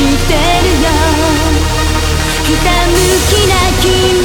てるよ。ひたむきな君。